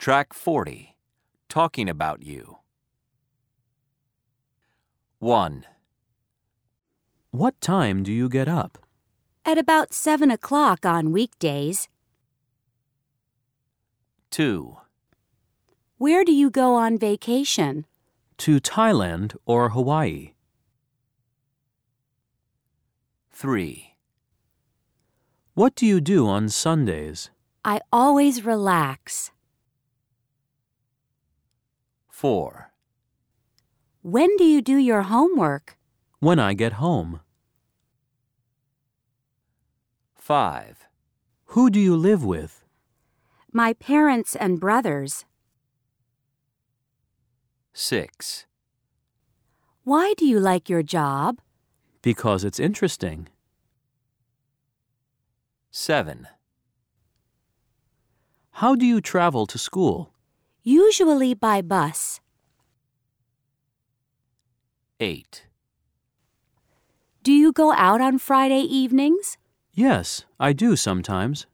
Track 40. Talking about you. 1, What time do you get up? At about 7 o'clock on weekdays. 2, Where do you go on vacation? To Thailand or Hawaii? 3, What do you do on Sundays? I always relax. 4, When do you do your homework? When I get home. 5, Who do you live with? My parents and brothers. 6, Why do you like your job? Because it's interesting. 7, How do you travel to school? Usually by bus. 8, Do you go out on Friday evenings? Yes, I do sometimes.